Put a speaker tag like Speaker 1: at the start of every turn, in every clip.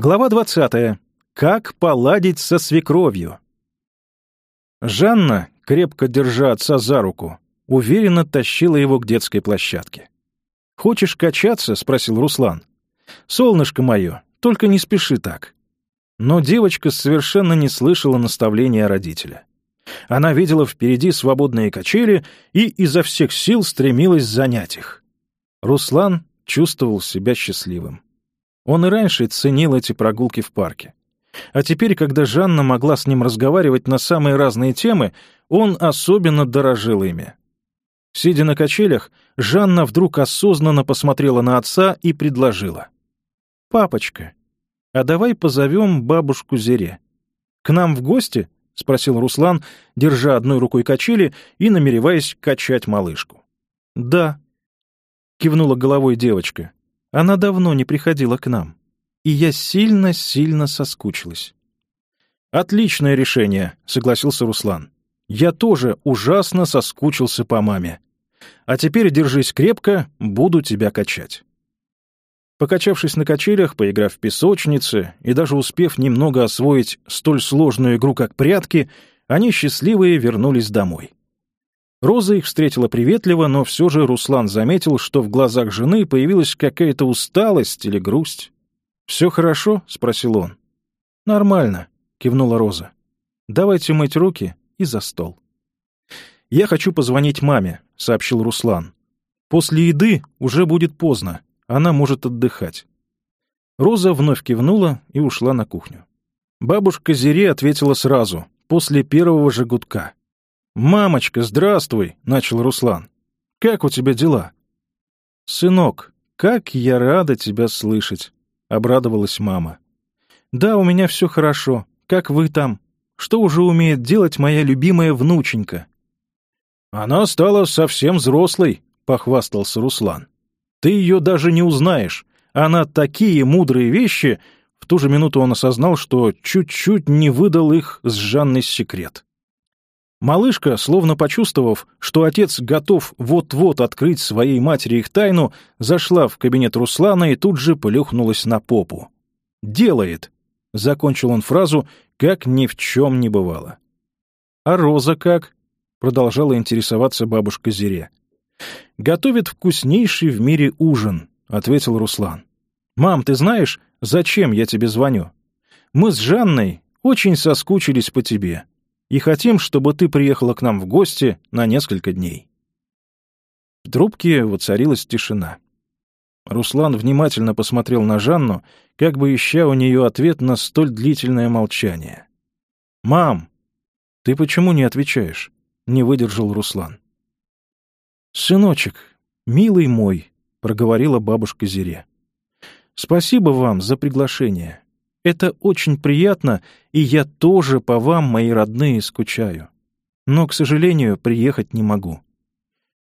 Speaker 1: Глава 20. Как поладить со свекровью? Жанна, крепко держа отца за руку, уверенно тащила его к детской площадке. «Хочешь качаться?» — спросил Руслан. «Солнышко мое, только не спеши так». Но девочка совершенно не слышала наставления родителя. Она видела впереди свободные качели и изо всех сил стремилась занять их. Руслан чувствовал себя счастливым. Он и раньше ценил эти прогулки в парке. А теперь, когда Жанна могла с ним разговаривать на самые разные темы, он особенно дорожил ими. Сидя на качелях, Жанна вдруг осознанно посмотрела на отца и предложила. «Папочка, а давай позовем бабушку Зере. К нам в гости?» — спросил Руслан, держа одной рукой качели и намереваясь качать малышку. «Да», — кивнула головой девочка. Она давно не приходила к нам, и я сильно-сильно соскучилась. «Отличное решение», — согласился Руслан. «Я тоже ужасно соскучился по маме. А теперь держись крепко, буду тебя качать». Покачавшись на качелях, поиграв в песочнице и даже успев немного освоить столь сложную игру, как прятки, они счастливые вернулись домой. Роза их встретила приветливо, но все же Руслан заметил, что в глазах жены появилась какая-то усталость или грусть. «Все хорошо?» — спросил он. «Нормально», — кивнула Роза. «Давайте мыть руки и за стол». «Я хочу позвонить маме», — сообщил Руслан. «После еды уже будет поздно, она может отдыхать». Роза вновь кивнула и ушла на кухню. Бабушка Зире ответила сразу, после первого же гудка — «Мамочка, здравствуй!» — начал Руслан. «Как у тебя дела?» «Сынок, как я рада тебя слышать!» — обрадовалась мама. «Да, у меня все хорошо. Как вы там? Что уже умеет делать моя любимая внученька?» «Она стала совсем взрослой», — похвастался Руслан. «Ты ее даже не узнаешь. Она такие мудрые вещи...» В ту же минуту он осознал, что чуть-чуть не выдал их с Жанной секрет. Малышка, словно почувствовав, что отец готов вот-вот открыть своей матери их тайну, зашла в кабинет Руслана и тут же плюхнулась на попу. «Делает!» — закончил он фразу, как ни в чем не бывало. «А Роза как?» — продолжала интересоваться бабушка Зире. «Готовит вкуснейший в мире ужин», — ответил Руслан. «Мам, ты знаешь, зачем я тебе звоню? Мы с Жанной очень соскучились по тебе» и хотим, чтобы ты приехала к нам в гости на несколько дней». В трубке воцарилась тишина. Руслан внимательно посмотрел на Жанну, как бы ища у нее ответ на столь длительное молчание. «Мам, ты почему не отвечаешь?» — не выдержал Руслан. «Сыночек, милый мой», — проговорила бабушка Зире. «Спасибо вам за приглашение. Это очень приятно, и я тоже по вам, мои родные, скучаю. Но, к сожалению, приехать не могу.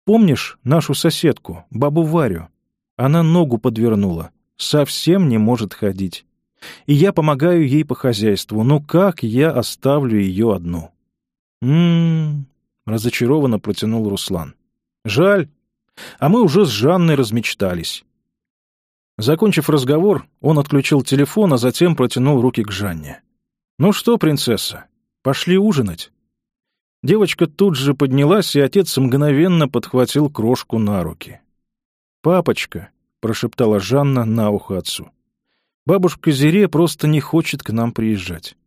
Speaker 1: Помнишь нашу соседку, бабу Варю? Она ногу подвернула, совсем не может ходить. И я помогаю ей по хозяйству, но как я оставлю ее одну? М-м, разочарованно протянул Руслан. Жаль. А мы уже с Жанной размечтались. Закончив разговор, он отключил телефон, а затем протянул руки к Жанне. «Ну что, принцесса, пошли ужинать?» Девочка тут же поднялась, и отец мгновенно подхватил крошку на руки. «Папочка», — прошептала Жанна на ухо отцу, — «бабушка Зире просто не хочет к нам приезжать».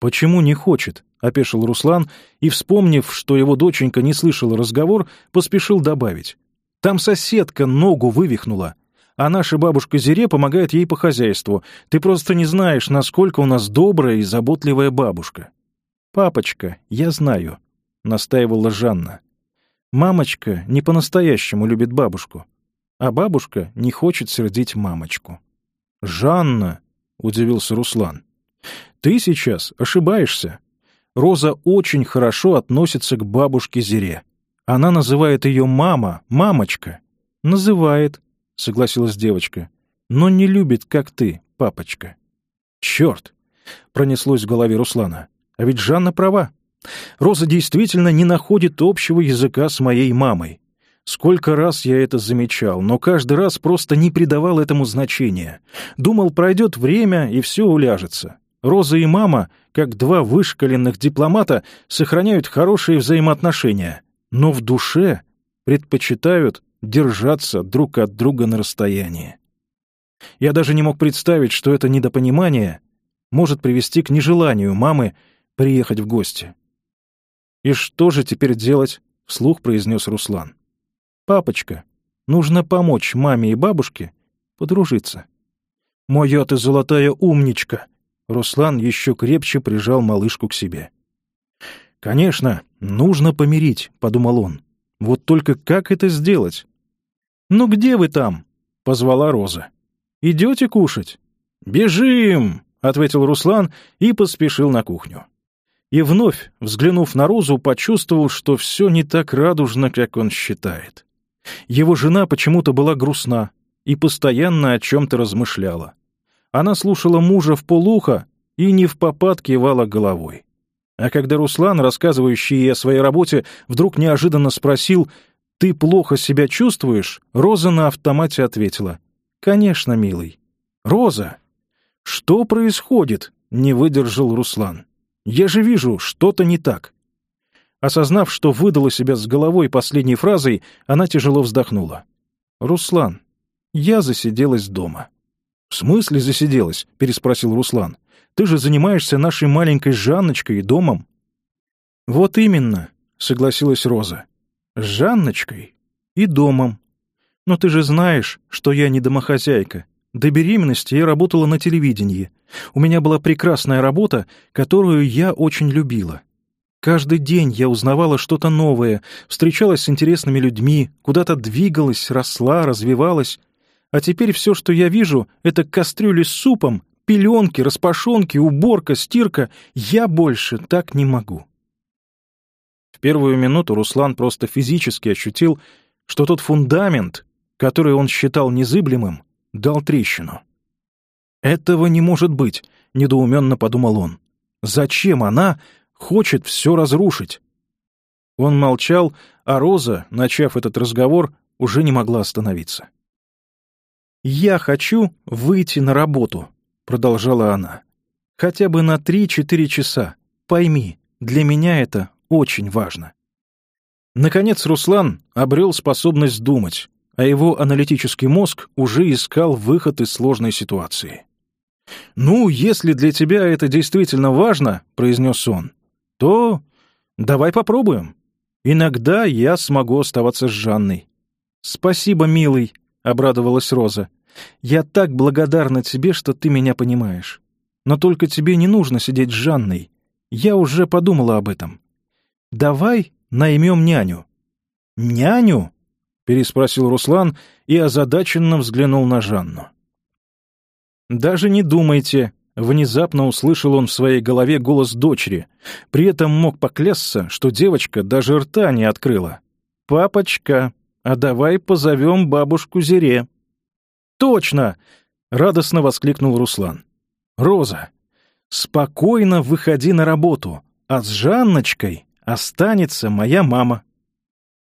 Speaker 1: «Почему не хочет?» — опешил Руслан и, вспомнив, что его доченька не слышала разговор, поспешил добавить. «Там соседка ногу вывихнула а наша бабушка Зире помогает ей по хозяйству. Ты просто не знаешь, насколько у нас добрая и заботливая бабушка». «Папочка, я знаю», — настаивала Жанна. «Мамочка не по-настоящему любит бабушку, а бабушка не хочет сердить мамочку». «Жанна», — удивился Руслан, — «ты сейчас ошибаешься. Роза очень хорошо относится к бабушке Зире. Она называет ее мама, мамочка». «Называет», — согласилась девочка. «Но не любит, как ты, папочка». «Черт!» — пронеслось в голове Руслана. «А ведь Жанна права. Роза действительно не находит общего языка с моей мамой. Сколько раз я это замечал, но каждый раз просто не придавал этому значения. Думал, пройдет время, и все уляжется. Роза и мама, как два вышкаленных дипломата, сохраняют хорошие взаимоотношения, но в душе предпочитают держаться друг от друга на расстоянии. Я даже не мог представить, что это недопонимание может привести к нежеланию мамы приехать в гости. «И что же теперь делать?» — вслух произнес Руслан. «Папочка, нужно помочь маме и бабушке подружиться». «Моя ты золотая умничка!» Руслан еще крепче прижал малышку к себе. «Конечно, нужно помирить», — подумал он. «Вот только как это сделать? «Ну где вы там?» — позвала Роза. «Идете кушать?» «Бежим!» — ответил Руслан и поспешил на кухню. И вновь, взглянув на Розу, почувствовал, что все не так радужно, как он считает. Его жена почему-то была грустна и постоянно о чем-то размышляла. Она слушала мужа в полуха и не в попад кивала головой. А когда Руслан, рассказывающий ей о своей работе, вдруг неожиданно спросил — «Ты плохо себя чувствуешь?» Роза на автомате ответила. «Конечно, милый». «Роза!» «Что происходит?» — не выдержал Руслан. «Я же вижу, что-то не так». Осознав, что выдала себя с головой последней фразой, она тяжело вздохнула. «Руслан, я засиделась дома». «В смысле засиделась?» — переспросил Руслан. «Ты же занимаешься нашей маленькой Жанночкой и домом». «Вот именно», — согласилась Роза с Жанночкой и домом. Но ты же знаешь, что я не домохозяйка. До беременности я работала на телевидении. У меня была прекрасная работа, которую я очень любила. Каждый день я узнавала что-то новое, встречалась с интересными людьми, куда-то двигалась, росла, развивалась. А теперь все, что я вижу, — это кастрюли с супом, пеленки, распашонки, уборка, стирка. Я больше так не могу. В первую минуту Руслан просто физически ощутил, что тот фундамент, который он считал незыблемым, дал трещину. «Этого не может быть», — недоуменно подумал он. «Зачем она хочет все разрушить?» Он молчал, а Роза, начав этот разговор, уже не могла остановиться. «Я хочу выйти на работу», — продолжала она. «Хотя бы на три-четыре часа. Пойми, для меня это очень важно. Наконец Руслан обрел способность думать, а его аналитический мозг уже искал выход из сложной ситуации. «Ну, если для тебя это действительно важно», — произнес он, — «то давай попробуем. Иногда я смогу оставаться с Жанной». «Спасибо, милый», — обрадовалась Роза. «Я так благодарна тебе, что ты меня понимаешь. Но только тебе не нужно сидеть с Жанной. Я уже подумала об этом. «Давай наймем няню». «Няню?» — переспросил Руслан и озадаченно взглянул на Жанну. «Даже не думайте», — внезапно услышал он в своей голове голос дочери, при этом мог поклясться, что девочка даже рта не открыла. «Папочка, а давай позовем бабушку Зире». «Точно!» — радостно воскликнул Руслан. «Роза, спокойно выходи на работу, а с Жанночкой останется моя мама».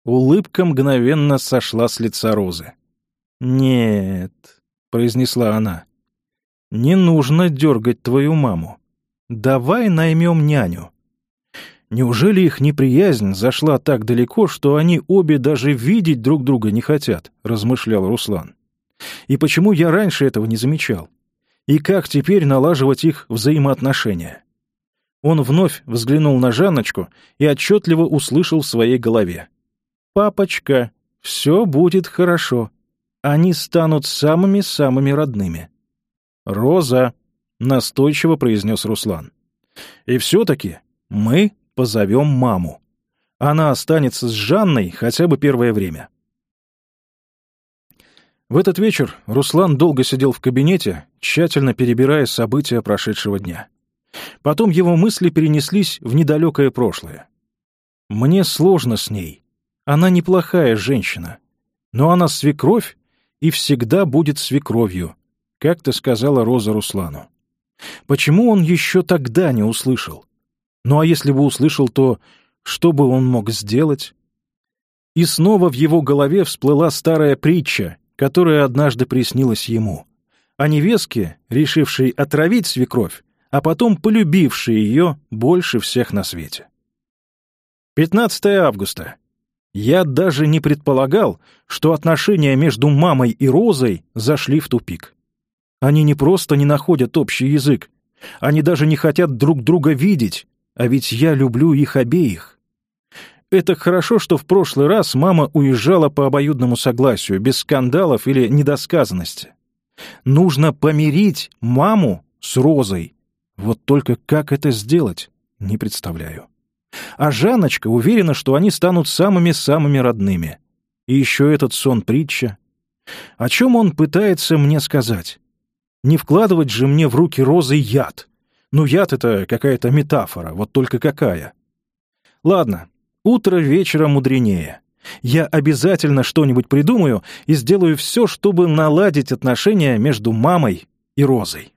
Speaker 1: Улыбка мгновенно сошла с лица Розы. «Нет», — произнесла она, — «не нужно дергать твою маму. Давай наймем няню». Неужели их неприязнь зашла так далеко, что они обе даже видеть друг друга не хотят, — размышлял Руслан. И почему я раньше этого не замечал? И как теперь налаживать их взаимоотношения? Он вновь взглянул на Жанночку и отчетливо услышал в своей голове. «Папочка, все будет хорошо. Они станут самыми-самыми родными». «Роза», — настойчиво произнес Руслан. «И все-таки мы позовем маму. Она останется с Жанной хотя бы первое время». В этот вечер Руслан долго сидел в кабинете, тщательно перебирая события прошедшего дня. Потом его мысли перенеслись в недалекое прошлое. «Мне сложно с ней. Она неплохая женщина. Но она свекровь и всегда будет свекровью», — как-то сказала Роза Руслану. Почему он еще тогда не услышал? Ну а если бы услышал, то что бы он мог сделать? И снова в его голове всплыла старая притча, которая однажды приснилась ему. О невестке, решившей отравить свекровь, а потом полюбивший ее больше всех на свете. 15 августа. Я даже не предполагал, что отношения между мамой и Розой зашли в тупик. Они не просто не находят общий язык, они даже не хотят друг друга видеть, а ведь я люблю их обеих. Это хорошо, что в прошлый раз мама уезжала по обоюдному согласию, без скандалов или недосказанности. Нужно помирить маму с Розой, вот только как это сделать, не представляю. А Жаночка уверена, что они станут самыми-самыми родными. И еще этот сон-притча. О чем он пытается мне сказать? Не вкладывать же мне в руки розы яд. Ну, яд — это какая-то метафора, вот только какая. Ладно, утро вечера мудренее. Я обязательно что-нибудь придумаю и сделаю все, чтобы наладить отношения между мамой и розой.